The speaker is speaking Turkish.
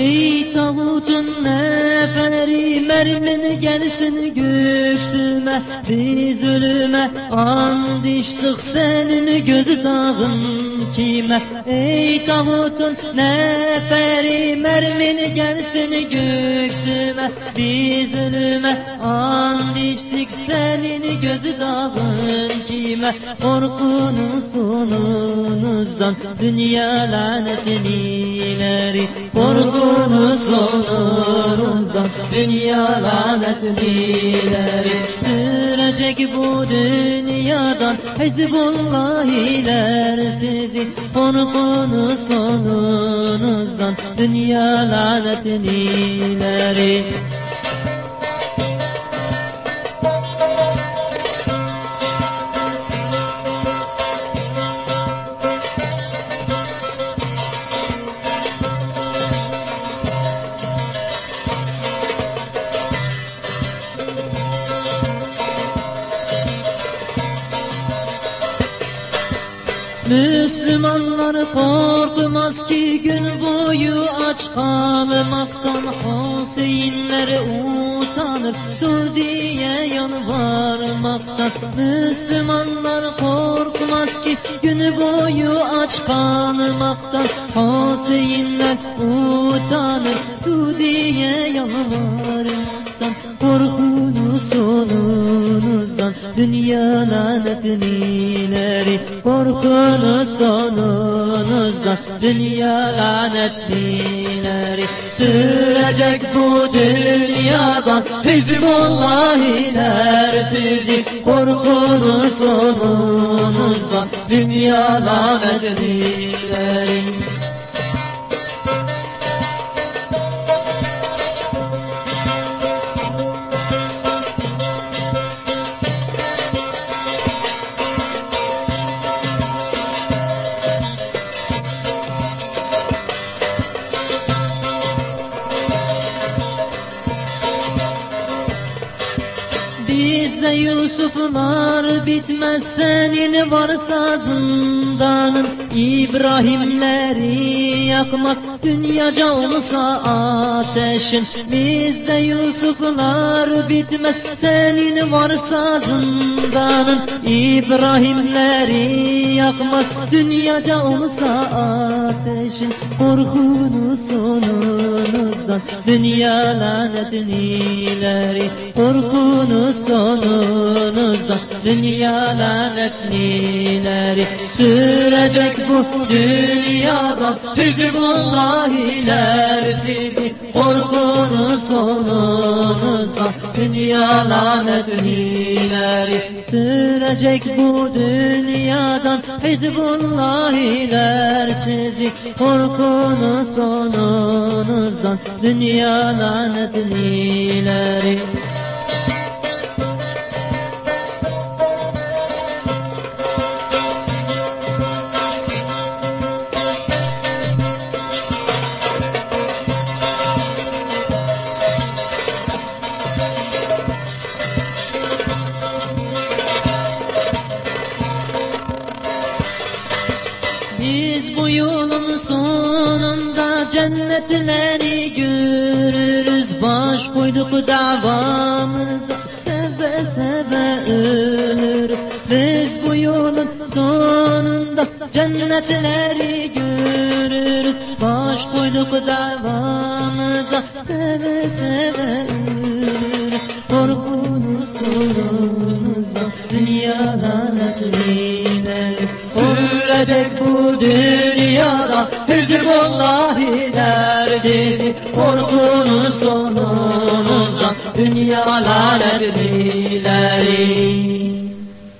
Ey tağutun neferi mermin gelsin göksüme Biz ölüme and içtik senin gözü dağın kime. Ey tağutun neferi mermin gelsin göksüme Biz ölüme and içtik senin gözü dağın kime. Korkunun sonunuzdan dünya lanetini ileri Korkunun sonunuzdan dünya lanetini ileri Sürecek bu dünyadan. Hezbollah iler sizi Korkunun sonunuzdan. Dünya lanetini ileri Müslümanlar korkmaz ki gün boyu aç kalmaktan. Hüseyinler utanır Suudiye yalvarmaktan. Müslümanlar korkmaz ki gün boyu aç kalmaktan. Hüseyinler utanır Suudiye yalvarmaktan. Korkunuz sonunuzdan dünya lanetini ileri Korkunuz sonunuzdan dünya lanetlileri Sürecek bu dünyadan. Hizbullah iner sizi Korkunuz sonunuzdan dünya lanetlileri Bizde Yusuflar bitmez senin varsa zindanın. İbrahimleri yakmaz dünyaca olsa ateşin. Bizde Yusuflar bitmez senin varsa zindanın. İbrahimleri yakmaz dünyaca olsa ateşin. Korkunuz sonunuzdan dünya ileri Korkunuz sonunuzdan dünya lanetlileri Sürecek bu dünyada Hizbullah iler sizi Korkunuz sonunuzdan dünya lanetlileri Sürecek bu dünyadan Hizbullah iler sizi. Korkunuz sonunuzdan dünya lanetlileri Biz bu yolun sonunda cennetleri görürüz. Baş koyduk davamıza seve seve ölür. Biz bu yolun sonunda cennetleri görürüz. Baş koyduk davamıza seve seve ölürüz. Korkunuz sonumuzda Sürecek bu dünyada? Hizbullah iler sizi Korkunuz sonunuzda. Dünya lanet dilerim